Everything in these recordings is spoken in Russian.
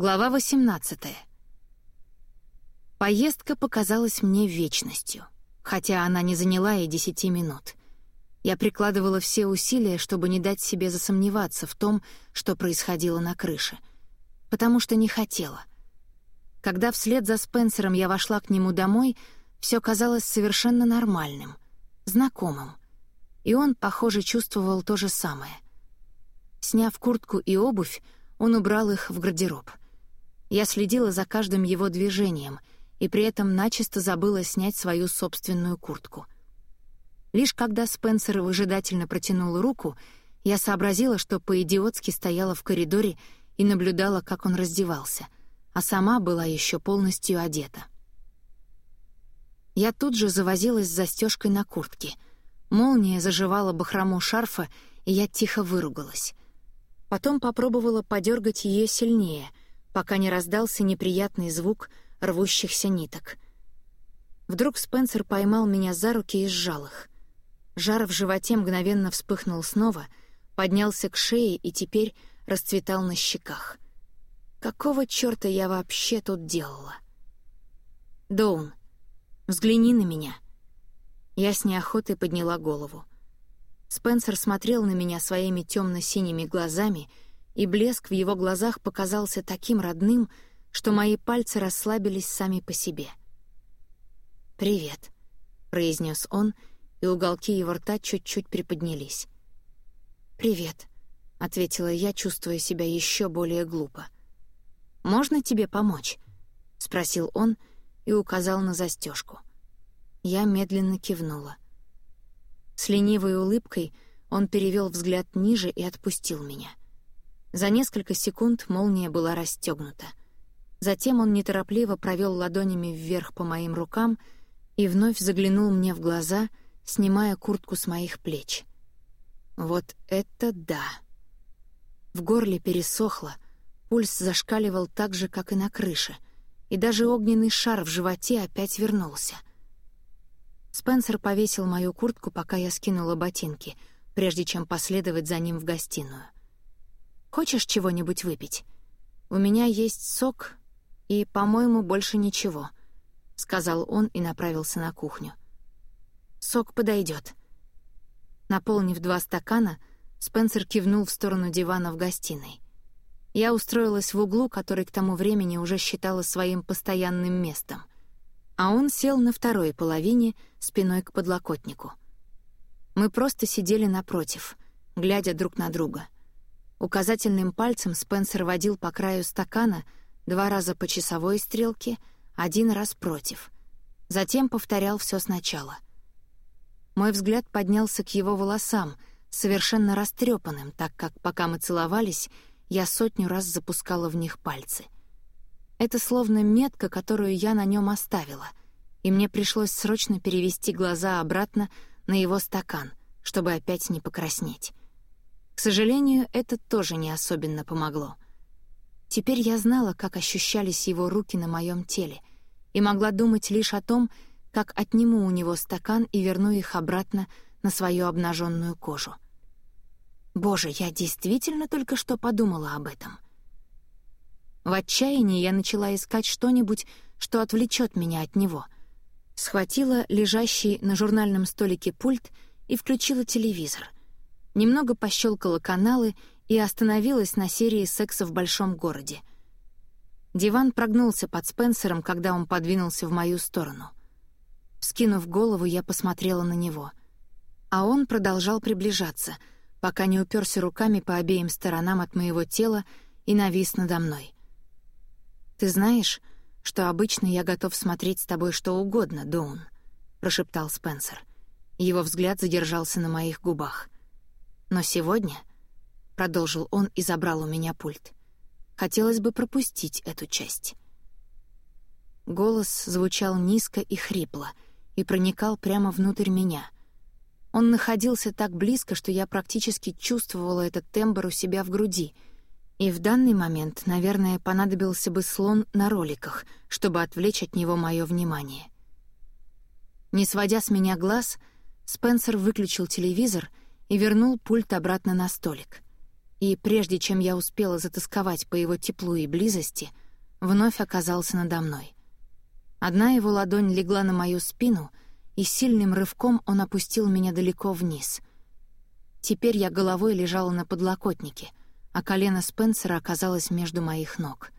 Глава 18. Поездка показалась мне вечностью, хотя она не заняла и десяти минут. Я прикладывала все усилия, чтобы не дать себе засомневаться в том, что происходило на крыше, потому что не хотела. Когда вслед за Спенсером я вошла к нему домой, все казалось совершенно нормальным, знакомым. И он, похоже, чувствовал то же самое. Сняв куртку и обувь, он убрал их в гардероб — я следила за каждым его движением и при этом начисто забыла снять свою собственную куртку. Лишь когда Спенсер выжидательно протянул руку, я сообразила, что по-идиотски стояла в коридоре и наблюдала, как он раздевался, а сама была еще полностью одета. Я тут же завозилась с застежкой на куртке. Молния заживала бахрому шарфа, и я тихо выругалась. Потом попробовала подергать ее сильнее — пока не раздался неприятный звук рвущихся ниток. Вдруг Спенсер поймал меня за руки и сжал их. Жар в животе мгновенно вспыхнул снова, поднялся к шее и теперь расцветал на щеках. Какого чёрта я вообще тут делала? «Доун, взгляни на меня». Я с неохотой подняла голову. Спенсер смотрел на меня своими темно-синими глазами — и блеск в его глазах показался таким родным, что мои пальцы расслабились сами по себе. «Привет», — произнес он, и уголки его рта чуть-чуть приподнялись. «Привет», — ответила я, чувствуя себя еще более глупо. «Можно тебе помочь?» — спросил он и указал на застежку. Я медленно кивнула. С ленивой улыбкой он перевел взгляд ниже и отпустил меня. За несколько секунд молния была расстегнута. Затем он неторопливо провел ладонями вверх по моим рукам и вновь заглянул мне в глаза, снимая куртку с моих плеч. Вот это да! В горле пересохло, пульс зашкаливал так же, как и на крыше, и даже огненный шар в животе опять вернулся. Спенсер повесил мою куртку, пока я скинула ботинки, прежде чем последовать за ним в гостиную. Хочешь чего-нибудь выпить? У меня есть сок и, по-моему, больше ничего», — сказал он и направился на кухню. «Сок подойдет. Наполнив два стакана, Спенсер кивнул в сторону дивана в гостиной. Я устроилась в углу, который к тому времени уже считала своим постоянным местом, а он сел на второй половине, спиной к подлокотнику. Мы просто сидели напротив, глядя друг на друга — Указательным пальцем Спенсер водил по краю стакана два раза по часовой стрелке, один раз против. Затем повторял все сначала. Мой взгляд поднялся к его волосам, совершенно растрепанным, так как, пока мы целовались, я сотню раз запускала в них пальцы. Это словно метка, которую я на нем оставила, и мне пришлось срочно перевести глаза обратно на его стакан, чтобы опять не покраснеть. К сожалению, это тоже не особенно помогло. Теперь я знала, как ощущались его руки на моем теле, и могла думать лишь о том, как отниму у него стакан и верну их обратно на свою обнаженную кожу. Боже, я действительно только что подумала об этом. В отчаянии я начала искать что-нибудь, что отвлечет меня от него. Схватила лежащий на журнальном столике пульт и включила телевизор — немного пощелкала каналы и остановилась на серии секса в большом городе. Диван прогнулся под Спенсером, когда он подвинулся в мою сторону. Скинув голову, я посмотрела на него. А он продолжал приближаться, пока не уперся руками по обеим сторонам от моего тела и навис надо мной. «Ты знаешь, что обычно я готов смотреть с тобой что угодно, Доун», — прошептал Спенсер. Его взгляд задержался на моих губах — но сегодня, — продолжил он и забрал у меня пульт, — хотелось бы пропустить эту часть. Голос звучал низко и хрипло и проникал прямо внутрь меня. Он находился так близко, что я практически чувствовала этот тембр у себя в груди, и в данный момент, наверное, понадобился бы слон на роликах, чтобы отвлечь от него мое внимание. Не сводя с меня глаз, Спенсер выключил телевизор — и вернул пульт обратно на столик. и прежде чем я успела затасковать по его теплу и близости, вновь оказался надо мной. Одна его ладонь легла на мою спину, и сильным рывком он опустил меня далеко вниз. Теперь я головой лежала на подлокотнике, а колено Спенсера оказалось между моих ног.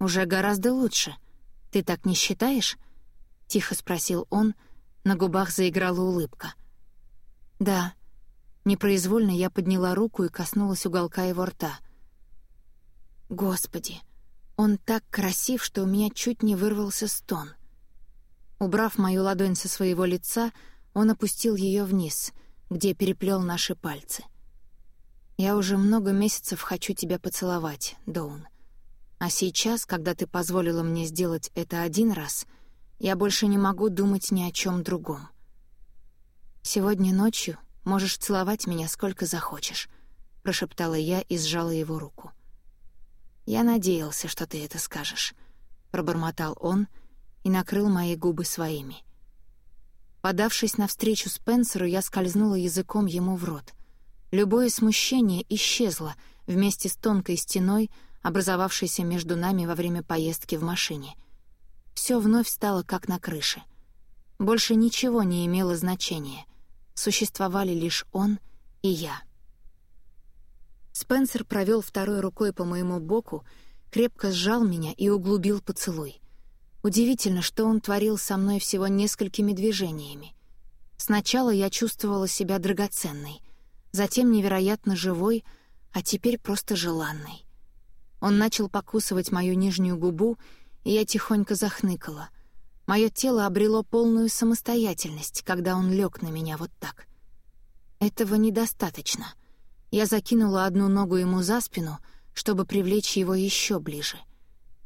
«Уже гораздо лучше. Ты так не считаешь?» — тихо спросил он, на губах заиграла улыбка. «Да». Непроизвольно я подняла руку и коснулась уголка его рта. «Господи, он так красив, что у меня чуть не вырвался стон». Убрав мою ладонь со своего лица, он опустил ее вниз, где переплел наши пальцы. «Я уже много месяцев хочу тебя поцеловать, Доун. А сейчас, когда ты позволила мне сделать это один раз, я больше не могу думать ни о чем другом. Сегодня ночью можешь целовать меня сколько захочешь», — прошептала я и сжала его руку. «Я надеялся, что ты это скажешь», — пробормотал он и накрыл мои губы своими. Подавшись навстречу Спенсеру, я скользнула языком ему в рот. Любое смущение исчезло вместе с тонкой стеной, образовавшейся между нами во время поездки в машине. Все вновь стало как на крыше. Больше ничего не имело значения. Существовали лишь он и я. Спенсер провел второй рукой по моему боку, крепко сжал меня и углубил поцелуй. Удивительно, что он творил со мной всего несколькими движениями. Сначала я чувствовала себя драгоценной, затем невероятно живой, а теперь просто желанной. Он начал покусывать мою нижнюю губу, и я тихонько захныкала. Мое тело обрело полную самостоятельность, когда он лег на меня вот так. Этого недостаточно — я закинула одну ногу ему за спину, чтобы привлечь его еще ближе,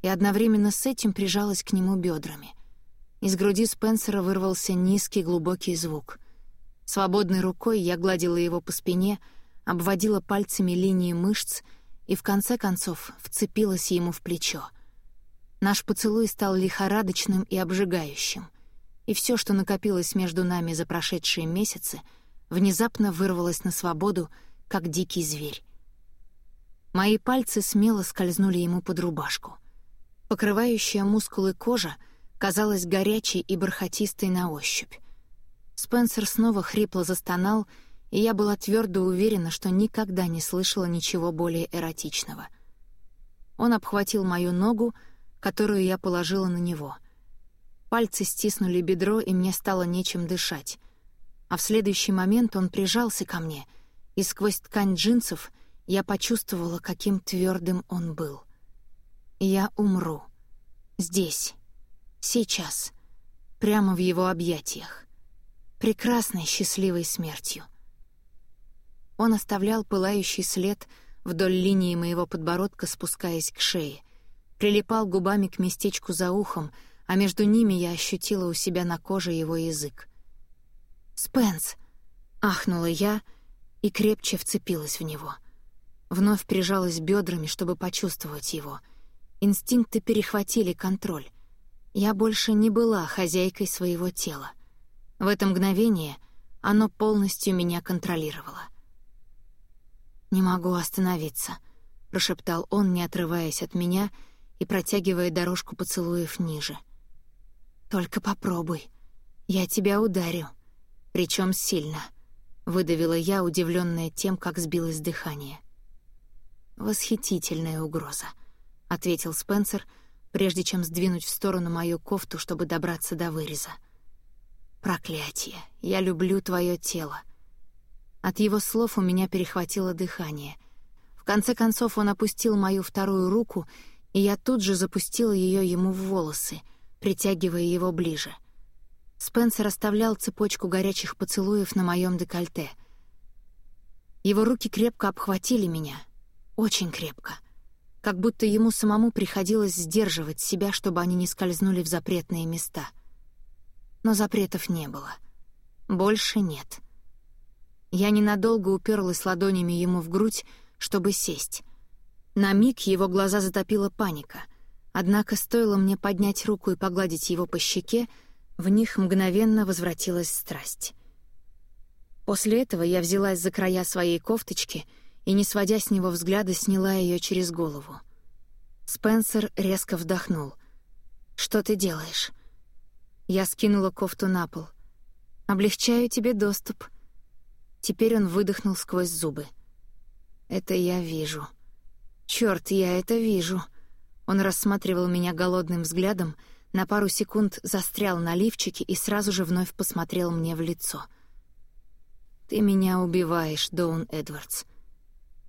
и одновременно с этим прижалась к нему бедрами. Из груди Спенсера вырвался низкий глубокий звук. Свободной рукой я гладила его по спине, обводила пальцами линии мышц и в конце концов вцепилась ему в плечо. Наш поцелуй стал лихорадочным и обжигающим, и все, что накопилось между нами за прошедшие месяцы, внезапно вырвалось на свободу — как дикий зверь. Мои пальцы смело скользнули ему под рубашку. Покрывающая мускулы кожа казалась горячей и бархатистой на ощупь. Спенсер снова хрипло застонал, и я была твердо уверена, что никогда не слышала ничего более эротичного. Он обхватил мою ногу, которую я положила на него. Пальцы стиснули бедро, и мне стало нечем дышать. А в следующий момент он прижался ко мне — и сквозь ткань джинсов я почувствовала, каким твердым он был. Я умру. Здесь. Сейчас. Прямо в его объятиях. Прекрасной счастливой смертью. Он оставлял пылающий след вдоль линии моего подбородка, спускаясь к шее. Прилипал губами к местечку за ухом, а между ними я ощутила у себя на коже его язык. «Спенс!» — ахнула я — и крепче вцепилась в него. Вновь прижалась бедрами, чтобы почувствовать его. Инстинкты перехватили контроль. Я больше не была хозяйкой своего тела. В это мгновение оно полностью меня контролировало. «Не могу остановиться», — прошептал он, не отрываясь от меня и протягивая дорожку поцелуев ниже. «Только попробуй. Я тебя ударю. Причем сильно». — выдавила я, удивленная тем, как сбилось дыхание. «Восхитительная угроза», — ответил Спенсер, прежде чем сдвинуть в сторону мою кофту, чтобы добраться до выреза. «Проклятие! Я люблю твое тело!» От его слов у меня перехватило дыхание. В конце концов он опустил мою вторую руку, и я тут же запустила ее ему в волосы, притягивая его ближе — Спенсер оставлял цепочку горячих поцелуев на моем декольте. Его руки крепко обхватили меня. Очень крепко. Как будто ему самому приходилось сдерживать себя, чтобы они не скользнули в запретные места. Но запретов не было. Больше нет. Я ненадолго уперлась ладонями ему в грудь, чтобы сесть. На миг его глаза затопила паника. Однако стоило мне поднять руку и погладить его по щеке, в них мгновенно возвратилась страсть. После этого я взялась за края своей кофточки и, не сводя с него взгляда, сняла ее через голову. Спенсер резко вдохнул. «Что ты делаешь?» Я скинула кофту на пол. «Облегчаю тебе доступ». Теперь он выдохнул сквозь зубы. «Это я вижу. Чёрт, я это вижу». Он рассматривал меня голодным взглядом, на пару секунд застрял на лифчике и сразу же вновь посмотрел мне в лицо. «Ты меня убиваешь, Доун Эдвардс.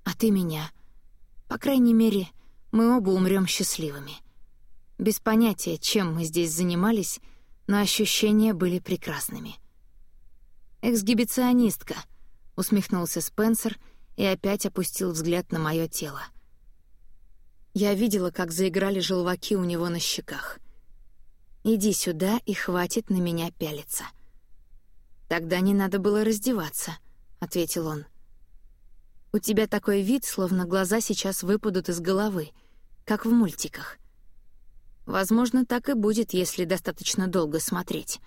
А ты меня. По крайней мере, мы оба умрем счастливыми. Без понятия, чем мы здесь занимались, но ощущения были прекрасными. «Эксгибиционистка», — усмехнулся Спенсер и опять опустил взгляд на мое тело. Я видела, как заиграли желваки у него на щеках. «Иди сюда, и хватит на меня пялиться». «Тогда не надо было раздеваться», — ответил он. У тебя такой вид, словно глаза сейчас выпадут из головы, как в мультиках. Возможно, так и будет, если достаточно долго смотреть.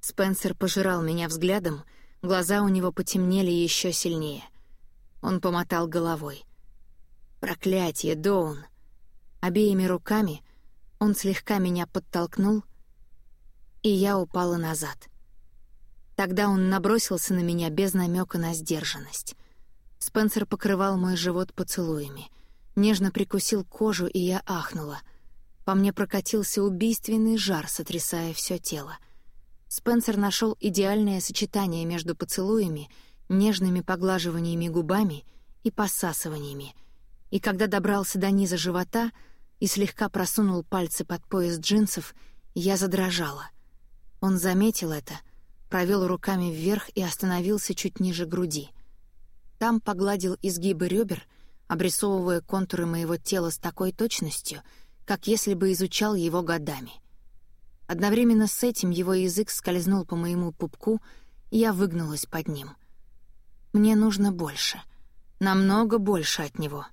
Спенсер пожирал меня взглядом, глаза у него потемнели еще сильнее. Он помотал головой. «Проклятие, Доун!» Обеими руками он слегка меня подтолкнул, и я упала назад. Тогда он набросился на меня без намека на сдержанность. Спенсер покрывал мой живот поцелуями. Нежно прикусил кожу, и я ахнула. По мне прокатился убийственный жар, сотрясая все тело. Спенсер нашел идеальное сочетание между поцелуями, нежными поглаживаниями губами и посасываниями. И когда добрался до низа живота и слегка просунул пальцы под пояс джинсов, я задрожала. Он заметил это, провел руками вверх и остановился чуть ниже груди — там погладил изгибы ребер, обрисовывая контуры моего тела с такой точностью, как если бы изучал его годами. Одновременно с этим его язык скользнул по моему пупку, и я выгнулась под ним. Мне нужно больше. Намного больше от него.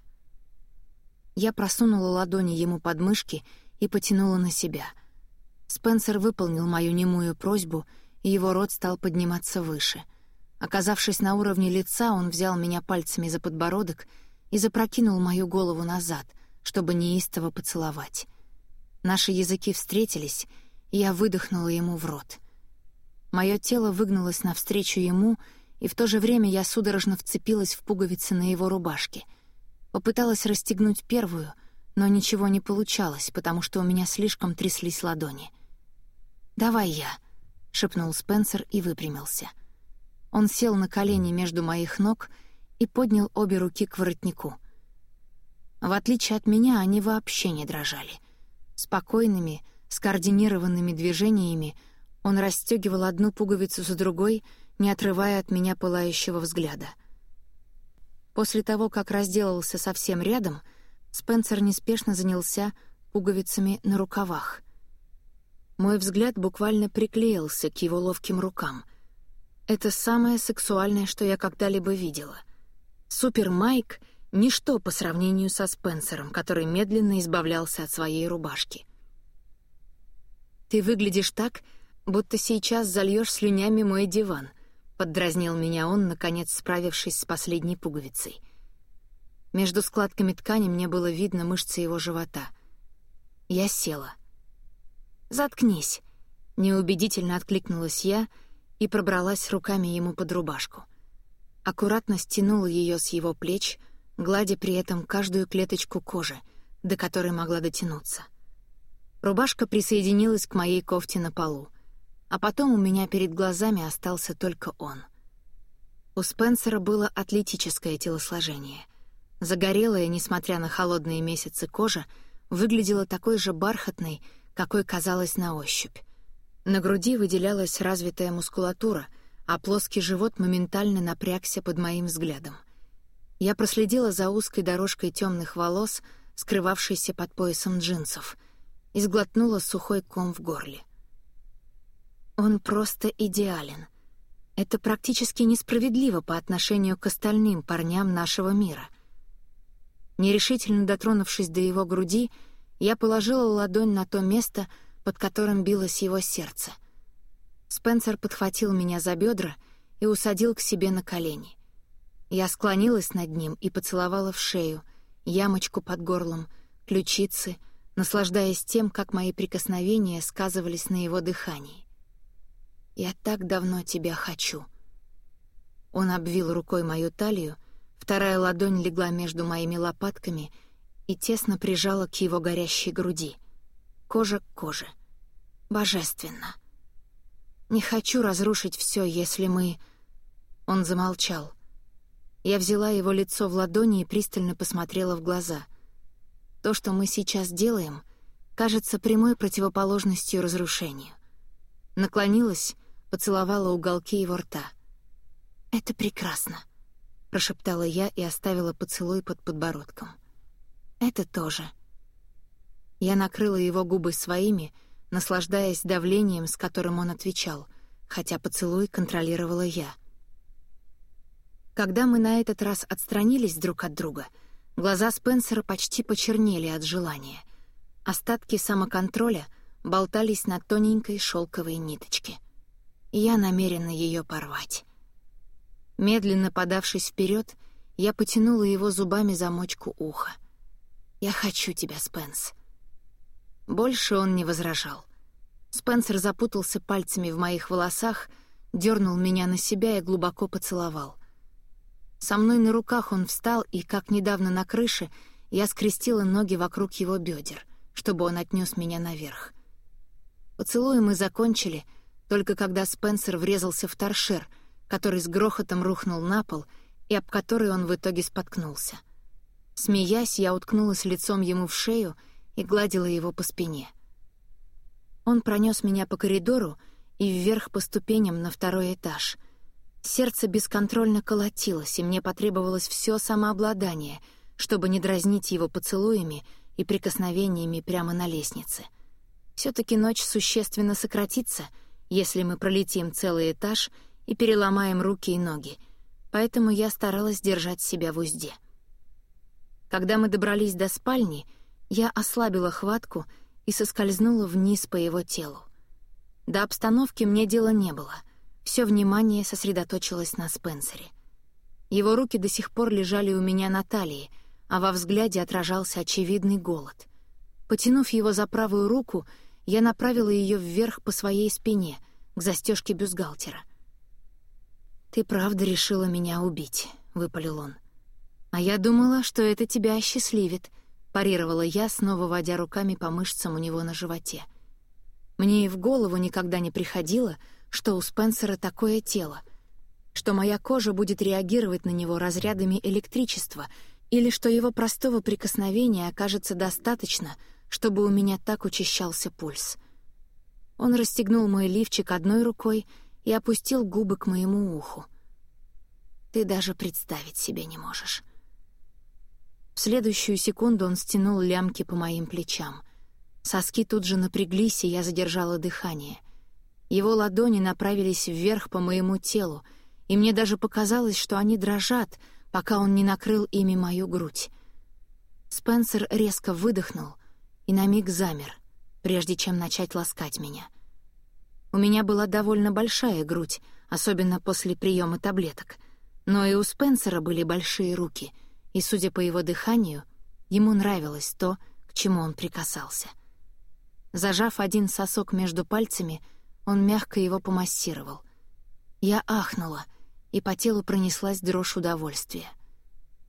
Я просунула ладони ему под мышки и потянула на себя. Спенсер выполнил мою немую просьбу, и его рот стал подниматься выше — Оказавшись на уровне лица, он взял меня пальцами за подбородок и запрокинул мою голову назад, чтобы неистово поцеловать. Наши языки встретились, и я выдохнула ему в рот. Мое тело выгнулось навстречу ему, и в то же время я судорожно вцепилась в пуговицы на его рубашке. Попыталась расстегнуть первую, но ничего не получалось, потому что у меня слишком тряслись ладони. «Давай я», — шепнул Спенсер и выпрямился. — он сел на колени между моих ног и поднял обе руки к воротнику. В отличие от меня, они вообще не дрожали. Спокойными, скоординированными движениями он расстегивал одну пуговицу за другой, не отрывая от меня пылающего взгляда. После того, как разделался совсем рядом, Спенсер неспешно занялся пуговицами на рукавах. Мой взгляд буквально приклеился к его ловким рукам — это самое сексуальное, что я когда-либо видела. Супер Майк — ничто по сравнению со Спенсером, который медленно избавлялся от своей рубашки. «Ты выглядишь так, будто сейчас зальешь слюнями мой диван», — поддразнил меня он, наконец справившись с последней пуговицей. Между складками ткани мне было видно мышцы его живота. Я села. «Заткнись», — неубедительно откликнулась я — и пробралась руками ему под рубашку. Аккуратно стянула ее с его плеч, гладя при этом каждую клеточку кожи, до которой могла дотянуться. Рубашка присоединилась к моей кофте на полу, а потом у меня перед глазами остался только он. У Спенсера было атлетическое телосложение. Загорелая, несмотря на холодные месяцы кожа, выглядела такой же бархатной, какой казалась на ощупь. На груди выделялась развитая мускулатура, а плоский живот моментально напрягся под моим взглядом. Я проследила за узкой дорожкой темных волос, скрывавшейся под поясом джинсов, и сглотнула сухой ком в горле. Он просто идеален. Это практически несправедливо по отношению к остальным парням нашего мира. Нерешительно дотронувшись до его груди, я положила ладонь на то место, под которым билось его сердце. Спенсер подхватил меня за бедра и усадил к себе на колени. Я склонилась над ним и поцеловала в шею, ямочку под горлом, ключицы, наслаждаясь тем, как мои прикосновения сказывались на его дыхании. «Я так давно тебя хочу». Он обвил рукой мою талию, вторая ладонь легла между моими лопатками и тесно прижала к его горящей груди. Кожа к коже. Божественно. Не хочу разрушить все, если мы... Он замолчал. Я взяла его лицо в ладони и пристально посмотрела в глаза. То, что мы сейчас делаем, кажется прямой противоположностью разрушению. Наклонилась поцеловала уголки его рта. «Это прекрасно», — прошептала я и оставила поцелуй под подбородком. «Это тоже». Я накрыла его губы своими, наслаждаясь давлением, с которым он отвечал, хотя поцелуй контролировала я. Когда мы на этот раз отстранились друг от друга, глаза Спенсера почти почернели от желания. Остатки самоконтроля болтались на тоненькой шелковой ниточке — я намерена ее порвать. Медленно подавшись вперед, я потянула его зубами замочку уха. «Я хочу тебя, Спенс». Больше он не возражал. Спенсер запутался пальцами в моих волосах, дернул меня на себя и глубоко поцеловал. Со мной на руках он встал, и, как недавно на крыше, я скрестила ноги вокруг его бедер, чтобы он отнес меня наверх. Поцелуи мы закончили — только когда Спенсер врезался в торшер, который с грохотом рухнул на пол и об который он в итоге споткнулся. Смеясь, я уткнулась лицом ему в шею и гладила его по спине. Он пронес меня по коридору и вверх по ступеням на второй этаж. Сердце бесконтрольно колотилось, и мне потребовалось все самообладание, чтобы не дразнить его поцелуями и прикосновениями прямо на лестнице. все таки ночь существенно сократится — если мы пролетим целый этаж и переломаем руки и ноги, поэтому я старалась держать себя в узде. Когда мы добрались до спальни, я ослабила хватку и соскользнула вниз по его телу. До обстановки мне дела не было. Все внимание сосредоточилось на Спенсере. Его руки до сих пор лежали у меня на талии, а во взгляде отражался очевидный голод. Потянув его за правую руку, я направила ее вверх по своей спине, к застежке бюстгальтера. «Ты правда решила меня убить», — выпалил он. «А я думала, что это тебя осчастливит», — парировала я, снова водя руками по мышцам у него на животе. Мне и в голову никогда не приходило, что у Спенсера такое тело, что моя кожа будет реагировать на него разрядами электричества или что его простого прикосновения окажется достаточно — чтобы у меня так учащался пульс. Он расстегнул мой лифчик одной рукой и опустил губы к моему уху. «Ты даже представить себе не можешь». В следующую секунду он стянул лямки по моим плечам. Соски тут же напряглись, и я задержала дыхание. Его ладони направились вверх по моему телу, и мне даже показалось, что они дрожат, пока он не накрыл ими мою грудь. Спенсер резко выдохнул — и на миг замер, прежде чем начать ласкать меня. У меня была довольно большая грудь, особенно после приема таблеток, но и у Спенсера были большие руки, и, судя по его дыханию, ему нравилось то, к чему он прикасался. Зажав один сосок между пальцами, он мягко его помассировал. Я ахнула, и по телу пронеслась дрожь удовольствия.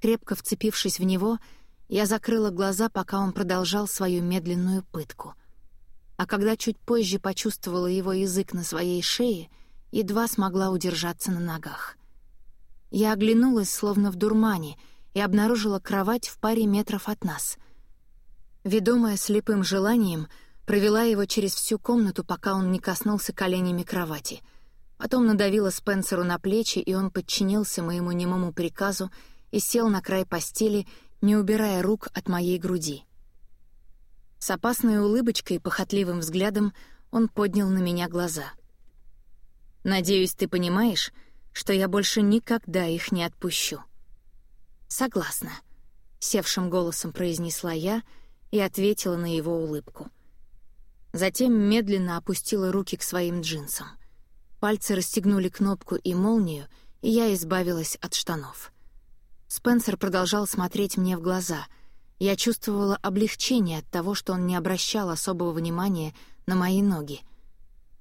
Крепко вцепившись в него — я закрыла глаза, пока он продолжал свою медленную пытку. А когда чуть позже почувствовала его язык на своей шее, едва смогла удержаться на ногах. Я оглянулась, словно в дурмане, и обнаружила кровать в паре метров от нас. Ведомая слепым желанием, провела его через всю комнату, пока он не коснулся коленями кровати. Потом надавила Спенсеру на плечи, и он подчинился моему немому приказу и сел на край постели, не убирая рук от моей груди. С опасной улыбочкой и похотливым взглядом он поднял на меня глаза. «Надеюсь, ты понимаешь, что я больше никогда их не отпущу». «Согласна», — севшим голосом произнесла я и ответила на его улыбку. Затем медленно опустила руки к своим джинсам. Пальцы расстегнули кнопку и молнию, и я избавилась от штанов — Спенсер продолжал смотреть мне в глаза. Я чувствовала облегчение от того, что он не обращал особого внимания на мои ноги.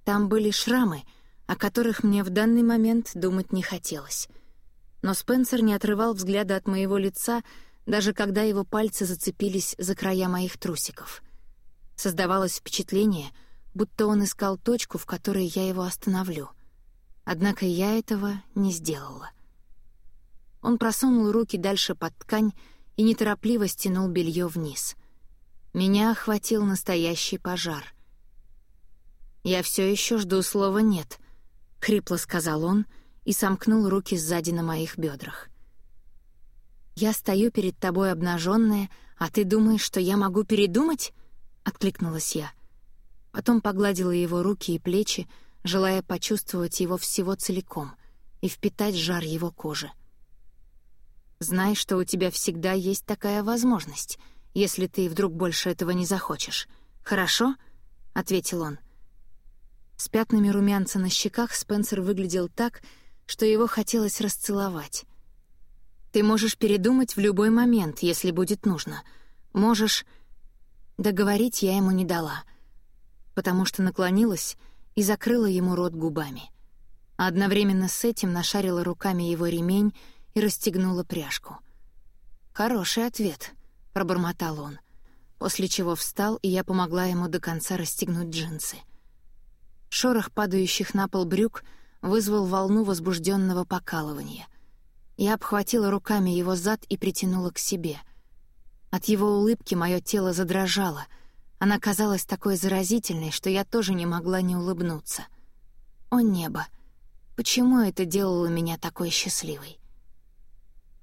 Там были шрамы, о которых мне в данный момент думать не хотелось. Но Спенсер не отрывал взгляда от моего лица, даже когда его пальцы зацепились за края моих трусиков. Создавалось впечатление, будто он искал точку, в которой я его остановлю. Однако я этого не сделала. Он просунул руки дальше под ткань и неторопливо стянул белье вниз. Меня охватил настоящий пожар. «Я все еще жду слова «нет», — хрипло сказал он и сомкнул руки сзади на моих бедрах. «Я стою перед тобой обнаженная, а ты думаешь, что я могу передумать?» — откликнулась я. Потом погладила его руки и плечи, желая почувствовать его всего целиком и впитать жар его кожи. Знай, что у тебя всегда есть такая возможность, если ты вдруг больше этого не захочешь. Хорошо?» — ответил он. С пятнами румянца на щеках Спенсер выглядел так, что его хотелось расцеловать. «Ты можешь передумать в любой момент, если будет нужно. Можешь...» Договорить я ему не дала, потому что наклонилась и закрыла ему рот губами. Одновременно с этим нашарила руками его ремень и расстегнула пряжку. «Хороший ответ», — пробормотал он, после чего встал, и я помогла ему до конца расстегнуть джинсы. Шорох падающих на пол брюк вызвал волну возбужденного покалывания. Я обхватила руками его зад и притянула к себе. От его улыбки мое тело задрожало. Она казалась такой заразительной, что я тоже не могла не улыбнуться. О небо! Почему это делало меня такой счастливой?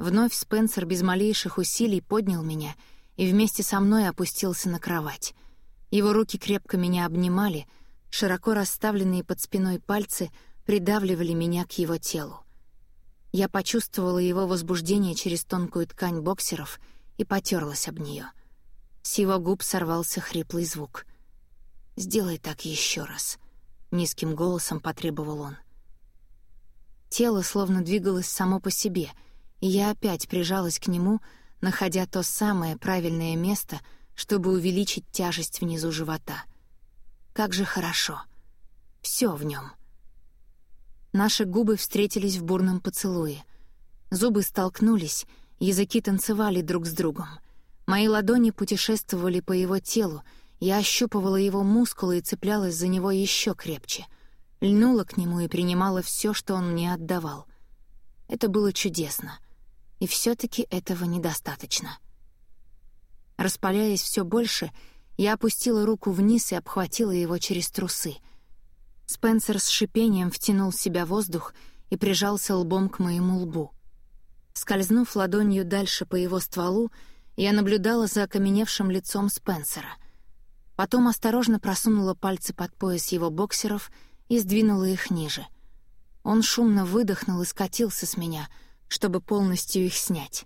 Вновь Спенсер без малейших усилий поднял меня и вместе со мной опустился на кровать. Его руки крепко меня обнимали, широко расставленные под спиной пальцы придавливали меня к его телу. Я почувствовала его возбуждение через тонкую ткань боксеров и потерлась об нее. С его губ сорвался хриплый звук. «Сделай так еще раз», — низким голосом потребовал он. Тело словно двигалось само по себе — я опять прижалась к нему, находя то самое правильное место, чтобы увеличить тяжесть внизу живота. Как же хорошо. Все в нем. Наши губы встретились в бурном поцелуе. Зубы столкнулись, языки танцевали друг с другом. Мои ладони путешествовали по его телу, я ощупывала его мускулы и цеплялась за него еще крепче. Льнула к нему и принимала все, что он мне отдавал. Это было чудесно и все таки этого недостаточно. Распаляясь все больше, я опустила руку вниз и обхватила его через трусы. Спенсер с шипением втянул в себя воздух и прижался лбом к моему лбу. Скользнув ладонью дальше по его стволу, я наблюдала за окаменевшим лицом Спенсера. Потом осторожно просунула пальцы под пояс его боксеров и сдвинула их ниже. Он шумно выдохнул и скатился с меня — чтобы полностью их снять.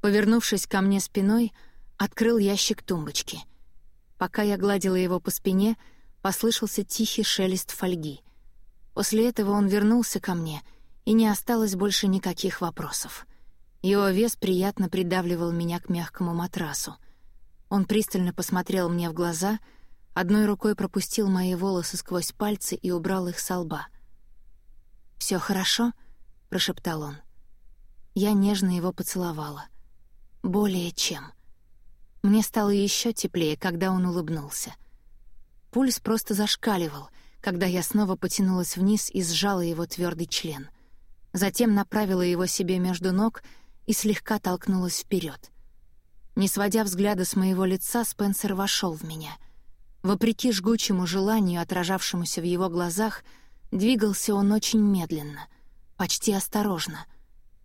Повернувшись ко мне спиной, открыл ящик тумбочки. Пока я гладила его по спине, послышался тихий шелест фольги. После этого он вернулся ко мне, и не осталось больше никаких вопросов. Его вес приятно придавливал меня к мягкому матрасу. Он пристально посмотрел мне в глаза, одной рукой пропустил мои волосы сквозь пальцы и убрал их со лба. «Всё хорошо?» — прошептал он. Я нежно его поцеловала. Более чем. Мне стало еще теплее, когда он улыбнулся. Пульс просто зашкаливал, когда я снова потянулась вниз и сжала его твердый член. Затем направила его себе между ног и слегка толкнулась вперед. Не сводя взгляда с моего лица, Спенсер вошел в меня. Вопреки жгучему желанию, отражавшемуся в его глазах, двигался он очень медленно, почти осторожно —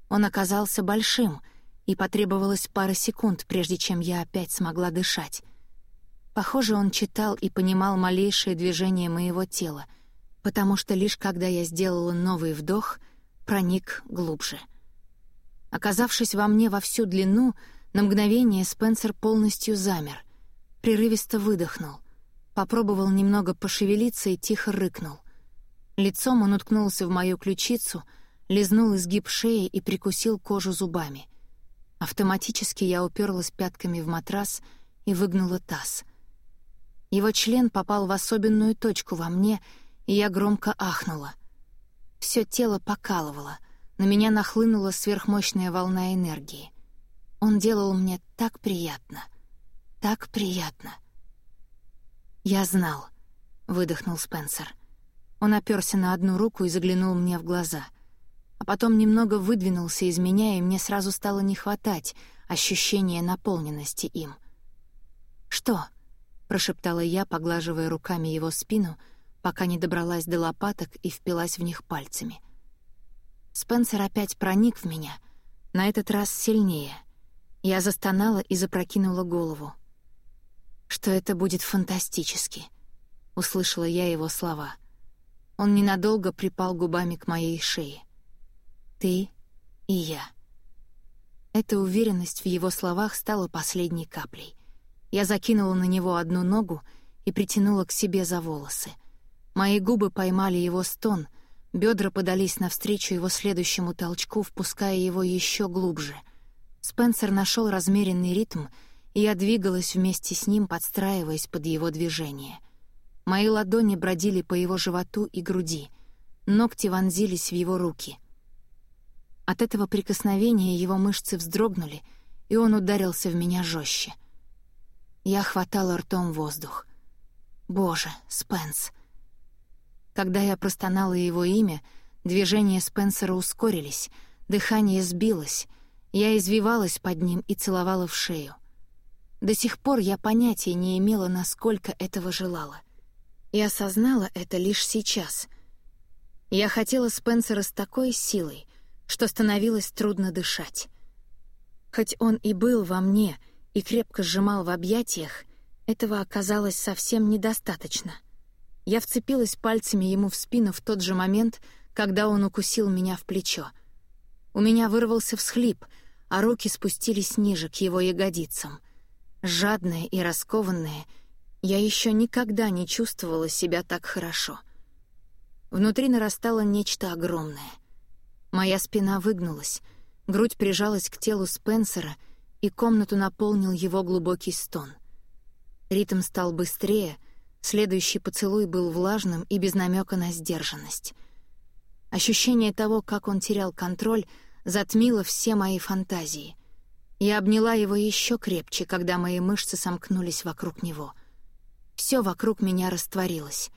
он оказался большим, и потребовалось пара секунд, прежде чем я опять смогла дышать. Похоже, он читал и понимал малейшие движения моего тела, потому что лишь когда я сделала новый вдох, проник глубже. Оказавшись во мне во всю длину, на мгновение Спенсер полностью замер, прерывисто выдохнул, попробовал немного пошевелиться и тихо рыкнул. Лицом он уткнулся в мою ключицу — лизнул изгиб шеи и прикусил кожу зубами. Автоматически я уперлась пятками в матрас и выгнула таз. Его член попал в особенную точку во мне, и я громко ахнула. Все тело покалывало, на меня нахлынула сверхмощная волна энергии. Он делал мне так приятно, так приятно. «Я знал», — выдохнул Спенсер. Он оперся на одну руку и заглянул мне в глаза. А потом немного выдвинулся из меня, и мне сразу стало не хватать ощущения наполненности им. «Что?» — прошептала я, поглаживая руками его спину, пока не добралась до лопаток и впилась в них пальцами. Спенсер опять проник в меня, на этот раз сильнее. Я застонала и запрокинула голову. «Что это будет фантастически!» — услышала я его слова. Он ненадолго припал губами к моей шее. «Ты и я». Эта уверенность в его словах стала последней каплей. Я закинула на него одну ногу и притянула к себе за волосы. Мои губы поймали его стон, бедра подались навстречу его следующему толчку, впуская его еще глубже. Спенсер нашел размеренный ритм, и я двигалась вместе с ним, подстраиваясь под его движение. Мои ладони бродили по его животу и груди, ногти вонзились в его руки. От этого прикосновения его мышцы вздрогнули, и он ударился в меня жестче. Я хватала ртом воздух. «Боже, Спенс!» Когда я простонала его имя, движения Спенсера ускорились, дыхание сбилось, я извивалась под ним и целовала в шею. До сих пор я понятия не имела, насколько этого желала. И осознала это лишь сейчас. Я хотела Спенсера с такой силой, что становилось трудно дышать. Хоть он и был во мне — и крепко сжимал в объятиях, этого оказалось совсем недостаточно. Я вцепилась пальцами ему в спину в тот же момент, когда он укусил меня в плечо. У меня вырвался всхлип, а руки спустились ниже, к его ягодицам. Жадная и раскованная, я еще никогда не чувствовала себя так хорошо. Внутри нарастало нечто огромное. Моя спина выгнулась, грудь прижалась к телу Спенсера — и комнату наполнил его глубокий стон. Ритм стал быстрее, следующий поцелуй был влажным и без намека на сдержанность. Ощущение того, как он терял контроль, затмило все мои фантазии. Я обняла его еще крепче, когда мои мышцы сомкнулись вокруг него. Все вокруг меня растворилось.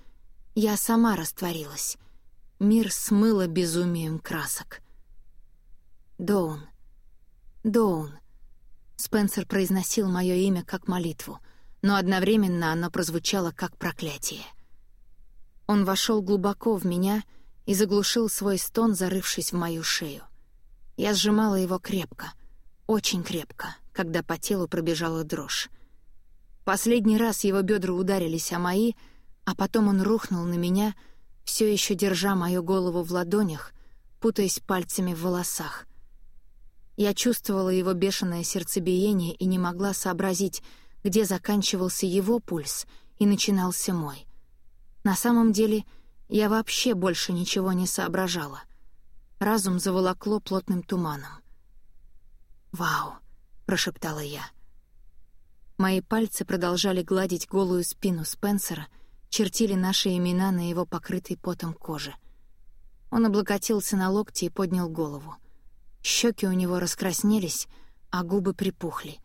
Я сама растворилась. Мир смыло безумием красок. Доун. Доун. Спенсер произносил мое имя как молитву, но одновременно оно прозвучало как проклятие. Он вошел глубоко в меня и заглушил свой стон, зарывшись в мою шею. Я сжимала его крепко, очень крепко, когда по телу пробежала дрожь. Последний раз его бедра ударились о мои, а потом он рухнул на меня, все еще держа мою голову в ладонях, путаясь пальцами в волосах — я чувствовала его бешеное сердцебиение и не могла сообразить, где заканчивался его пульс и начинался мой. На самом деле, я вообще больше ничего не соображала. Разум заволокло плотным туманом. «Вау!» — прошептала я. Мои пальцы продолжали гладить голую спину Спенсера, чертили наши имена на его покрытой потом коже. Он облокотился на локти и поднял голову — Щеки у него раскраснелись, а губы припухли.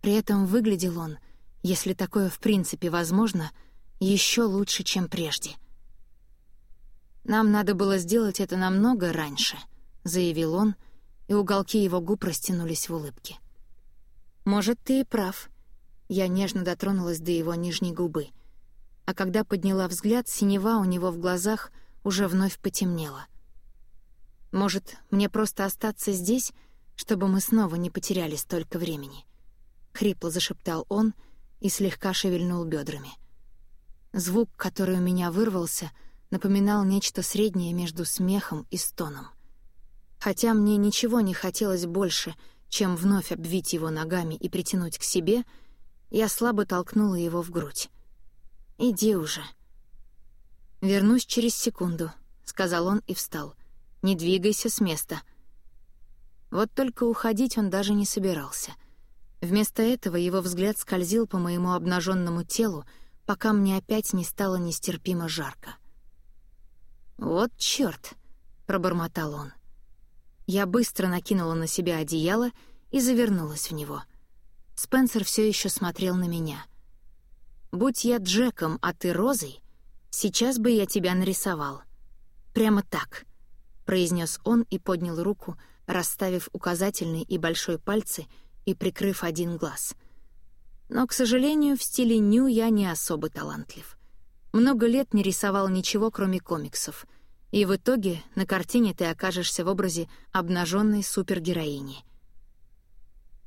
При этом выглядел он, если такое в принципе возможно, еще лучше, чем прежде. «Нам надо было сделать это намного раньше», — заявил он, и уголки его губ растянулись в улыбке. «Может, ты и прав». Я нежно дотронулась до его нижней губы. А когда подняла взгляд, синева у него в глазах уже вновь потемнела — может, мне просто остаться здесь, чтобы мы снова не потеряли столько времени?» Хрипло зашептал он и слегка шевельнул бедрами. Звук, который у меня вырвался, напоминал нечто среднее между смехом и стоном. Хотя мне ничего не хотелось больше, чем вновь обвить его ногами и притянуть к себе, я слабо толкнула его в грудь. «Иди уже». «Вернусь через секунду», — сказал он и встал — не двигайся с места». Вот только уходить он даже не собирался. Вместо этого его взгляд скользил по моему обнаженному телу, пока мне опять не стало нестерпимо жарко. «Вот чёрт!» — пробормотал он. Я быстро накинула на себя одеяло и завернулась в него. Спенсер все еще смотрел на меня. «Будь я Джеком, а ты Розой, сейчас бы я тебя нарисовал. Прямо так», — произнес он и поднял руку, расставив указательный и большой пальцы и прикрыв один глаз. Но, к сожалению, в стиле ню я не особо талантлив. Много лет не рисовал ничего, кроме комиксов, и в итоге на картине ты окажешься в образе обнаженной супергероини.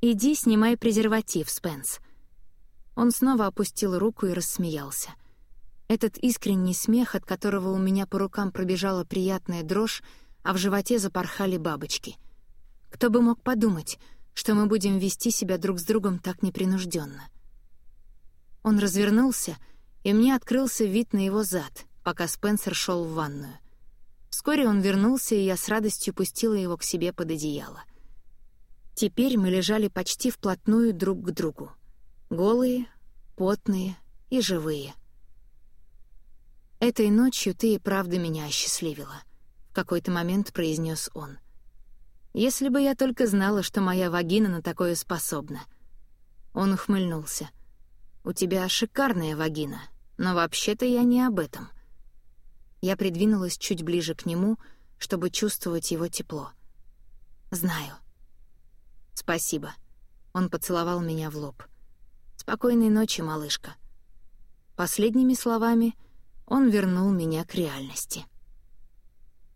«Иди, снимай презерватив, Спенс». Он снова опустил руку и рассмеялся. Этот искренний смех, от которого у меня по рукам пробежала приятная дрожь, а в животе запорхали бабочки — кто бы мог подумать, что мы будем вести себя друг с другом так непринужденно. Он развернулся, и мне открылся вид на его зад, пока Спенсер шел в ванную. Вскоре он вернулся, и я с радостью пустила его к себе под одеяло. Теперь мы лежали почти вплотную друг к другу. Голые, потные и живые. «Этой ночью ты и правда меня осчастливила», — в какой-то момент произнес он — если бы я только знала, что моя вагина на такое способна. Он ухмыльнулся. «У тебя шикарная вагина, но вообще-то я не об этом». Я придвинулась чуть ближе к нему, чтобы чувствовать его тепло. «Знаю». «Спасибо». Он поцеловал меня в лоб. «Спокойной ночи, малышка». Последними словами он вернул меня к реальности.